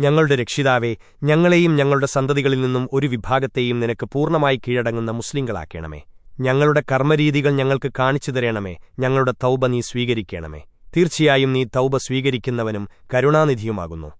ഞങ്ങളുടെ രക്ഷിതാവേ ഞങ്ങളെയും ഞങ്ങളുടെ സന്തതികളിൽ നിന്നും ഒരു വിഭാഗത്തെയും നിനക്ക് പൂർണമായി കീഴടങ്ങുന്ന മുസ്ലിങ്ങളാക്കണമേ. ഞങ്ങളുടെ കർമ്മരീതികൾ ഞങ്ങൾക്ക് കാണിച്ചു തരണമേ. ഞങ്ങളുടെ തൗബ നീ സ്വീകരിക്കണമേ. തീർച്ചയായും നീ തൗബ സ്വീകരിക്കുന്നവനും കരുണാനിധിയുമാകുന്നു.